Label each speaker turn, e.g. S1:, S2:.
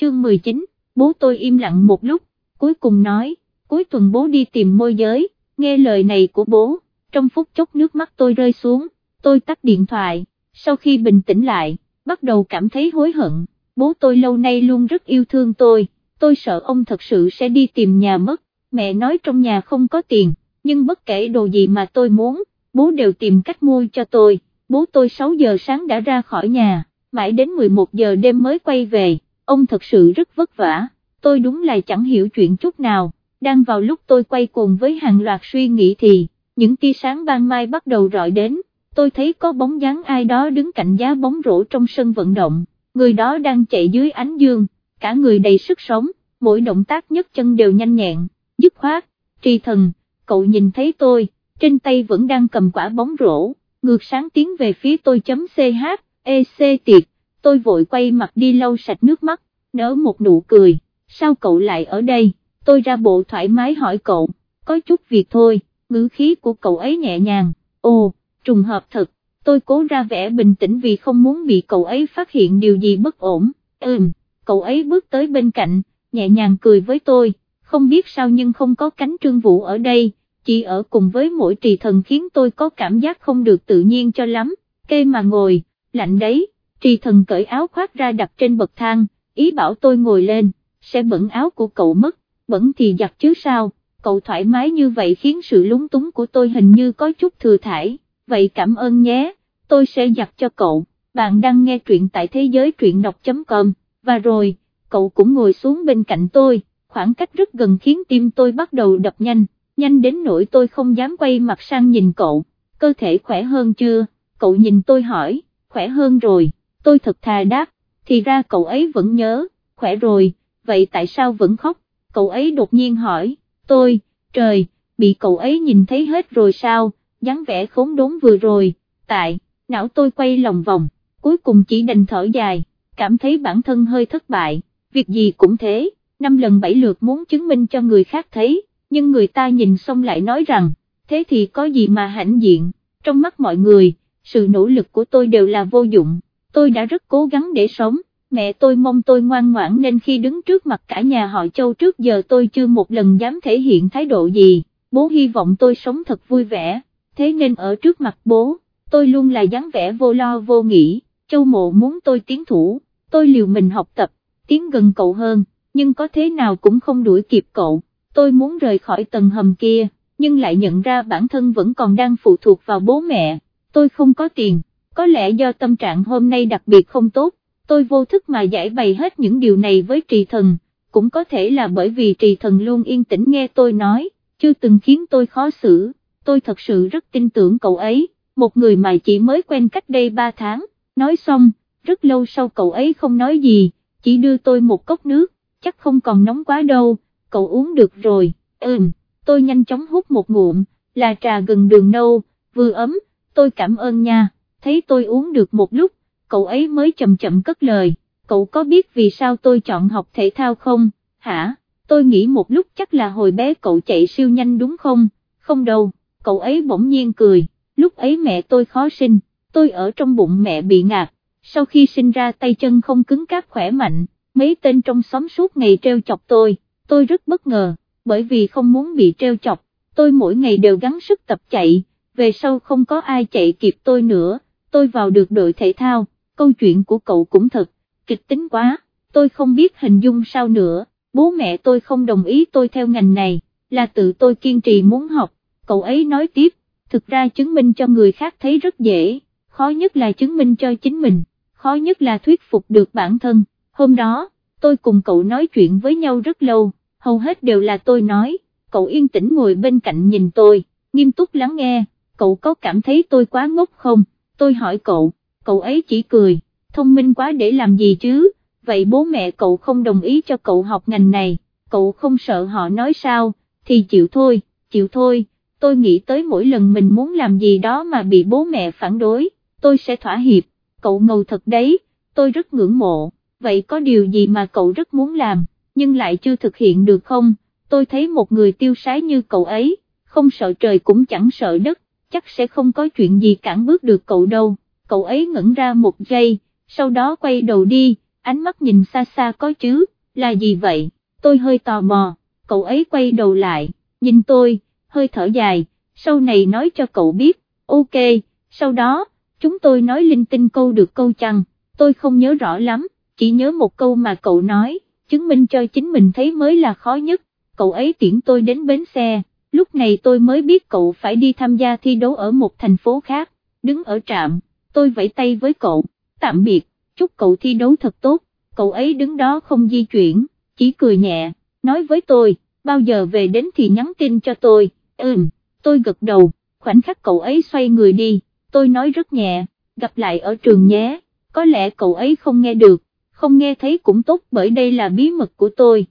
S1: chương 19, bố tôi im lặng một lúc, cuối cùng nói, cuối tuần bố đi tìm môi giới, nghe lời này của bố, trong phút chốc nước mắt tôi rơi xuống, tôi tắt điện thoại, sau khi bình tĩnh lại, bắt đầu cảm thấy hối hận, bố tôi lâu nay luôn rất yêu thương tôi, tôi sợ ông thật sự sẽ đi tìm nhà mất, mẹ nói trong nhà không có tiền, nhưng bất kể đồ gì mà tôi muốn, bố đều tìm cách mua cho tôi, bố tôi 6 giờ sáng đã ra khỏi nhà, mãi đến 11 giờ đêm mới quay về, ông thật sự rất vất vả, tôi đúng là chẳng hiểu chuyện chút nào, đang vào lúc tôi quay cùng với hàng loạt suy nghĩ thì, những tia sáng ban mai bắt đầu rọi đến, tôi thấy có bóng dáng ai đó đứng cạnh giá bóng rổ trong sân vận động, người đó đang chạy dưới ánh dương, cả người đầy sức sống, mỗi động tác nhất chân đều nhanh nhẹn, dứt khoát, tri thần, cậu nhìn thấy tôi, trên tay vẫn đang cầm quả bóng rổ, ngược sáng tiến về phía tôi chấm ch, ec tiệt, tôi vội quay mặt đi lau sạch nước mắt, nở một nụ cười, sao cậu lại ở đây, tôi ra bộ thoải mái hỏi cậu, có chút việc thôi, ngữ khí của cậu ấy nhẹ nhàng, ồ, trùng hợp thật, tôi cố ra vẻ bình tĩnh vì không muốn bị cậu ấy phát hiện điều gì bất ổn, ừm, cậu ấy bước tới bên cạnh, nhẹ nhàng cười với tôi, không biết sao nhưng không có cánh trương vũ ở đây, chỉ ở cùng với mỗi trì thần khiến tôi có cảm giác không được tự nhiên cho lắm, kê mà ngồi, lạnh đấy, trì thần cởi áo khoác ra đặt trên bậc thang, ý bảo tôi ngồi lên, sẽ bẩn áo của cậu mất, bẩn thì giặt chứ sao, cậu thoải mái như vậy khiến sự lúng túng của tôi hình như có chút thừa thải, vậy cảm ơn nhé, tôi sẽ giặt cho cậu, bạn đang nghe truyện tại thế giới truyện đọc.com, và rồi, cậu cũng ngồi xuống bên cạnh tôi, khoảng cách rất gần khiến tim tôi bắt đầu đập nhanh, nhanh đến nỗi tôi không dám quay mặt sang nhìn cậu, cơ thể khỏe hơn chưa, cậu nhìn tôi hỏi, khỏe hơn rồi, tôi thật thà đáp, thì ra cậu ấy vẫn nhớ, khỏe rồi, vậy tại sao vẫn khóc, cậu ấy đột nhiên hỏi, tôi, trời, bị cậu ấy nhìn thấy hết rồi sao, dáng vẻ khốn đốn vừa rồi, tại, não tôi quay lòng vòng, cuối cùng chỉ đành thở dài, cảm thấy bản thân hơi thất bại, việc gì cũng thế, năm lần bảy lượt muốn chứng minh cho người khác thấy, nhưng người ta nhìn xong lại nói rằng, thế thì có gì mà hãnh diện, trong mắt mọi người, sự nỗ lực của tôi đều là vô dụng, tôi đã rất cố gắng để sống, mẹ tôi mong tôi ngoan ngoãn nên khi đứng trước mặt cả nhà họ châu trước giờ tôi chưa một lần dám thể hiện thái độ gì, bố hy vọng tôi sống thật vui vẻ, thế nên ở trước mặt bố, tôi luôn là dáng vẻ vô lo vô nghĩ, châu mộ muốn tôi tiến thủ, tôi liều mình học tập, tiến gần cậu hơn, nhưng có thế nào cũng không đuổi kịp cậu, tôi muốn rời khỏi tầng hầm kia, nhưng lại nhận ra bản thân vẫn còn đang phụ thuộc vào bố mẹ, tôi không có tiền, có lẽ do tâm trạng hôm nay đặc biệt không tốt, tôi vô thức mà giải bày hết những điều này với trì thần, cũng có thể là bởi vì trì thần luôn yên tĩnh nghe tôi nói, chưa từng khiến tôi khó xử, tôi thật sự rất tin tưởng cậu ấy, một người mà chỉ mới quen cách đây 3 tháng, nói xong, rất lâu sau cậu ấy không nói gì, chỉ đưa tôi một cốc nước, chắc không còn nóng quá đâu, cậu uống được rồi, ừm, tôi nhanh chóng hút một ngụm, là trà gừng đường nâu, vừa ấm, tôi cảm ơn nha, thấy tôi uống được một lúc, cậu ấy mới chậm chậm cất lời, cậu có biết vì sao tôi chọn học thể thao không, hả, tôi nghĩ một lúc chắc là hồi bé cậu chạy siêu nhanh đúng không, không đâu, cậu ấy bỗng nhiên cười, lúc ấy mẹ tôi khó sinh, tôi ở trong bụng mẹ bị ngạt, sau khi sinh ra tay chân không cứng cáp khỏe mạnh, mấy tên trong xóm suốt ngày treo chọc tôi, tôi rất bất ngờ, bởi vì không muốn bị treo chọc, tôi mỗi ngày đều gắng sức tập chạy, về sau không có ai chạy kịp tôi nữa, tôi vào được đội thể thao, câu chuyện của cậu cũng thật, kịch tính quá, tôi không biết hình dung sao nữa, bố mẹ tôi không đồng ý tôi theo ngành này, là tự tôi kiên trì muốn học, cậu ấy nói tiếp, thực ra chứng minh cho người khác thấy rất dễ, khó nhất là chứng minh cho chính mình, khó nhất là thuyết phục được bản thân, hôm đó, tôi cùng cậu nói chuyện với nhau rất lâu, hầu hết đều là tôi nói, cậu yên tĩnh ngồi bên cạnh nhìn tôi, nghiêm túc lắng nghe, cậu có cảm thấy tôi quá ngốc không, tôi hỏi cậu, cậu ấy chỉ cười, thông minh quá để làm gì chứ, vậy bố mẹ cậu không đồng ý cho cậu học ngành này, cậu không sợ họ nói sao, thì chịu thôi, chịu thôi, tôi nghĩ tới mỗi lần mình muốn làm gì đó mà bị bố mẹ phản đối, tôi sẽ thỏa hiệp, cậu ngầu thật đấy, tôi rất ngưỡng mộ, vậy có điều gì mà cậu rất muốn làm, nhưng lại chưa thực hiện được không, tôi thấy một người tiêu sái như cậu ấy, không sợ trời cũng chẳng sợ đất, chắc sẽ không có chuyện gì cản bước được cậu đâu, cậu ấy ngẩn ra một giây, sau đó quay đầu đi, ánh mắt nhìn xa xa có chứ, là gì vậy, tôi hơi tò mò, cậu ấy quay đầu lại, nhìn tôi, hơi thở dài, sau này nói cho cậu biết, ok, sau đó, chúng tôi nói linh tinh câu được câu chăng, tôi không nhớ rõ lắm, chỉ nhớ một câu mà cậu nói, chứng minh cho chính mình thấy mới là khó nhất, cậu ấy tiễn tôi đến bến xe, lúc này tôi mới biết cậu phải đi tham gia thi đấu ở một thành phố khác, đứng ở trạm, tôi vẫy tay với cậu, tạm biệt, chúc cậu thi đấu thật tốt, cậu ấy đứng đó không di chuyển, chỉ cười nhẹ, nói với tôi, bao giờ về đến thì nhắn tin cho tôi, ừm, tôi gật đầu, khoảnh khắc cậu ấy xoay người đi, tôi nói rất nhẹ, gặp lại ở trường nhé, có lẽ cậu ấy không nghe được, không nghe thấy cũng tốt bởi đây là bí mật của tôi.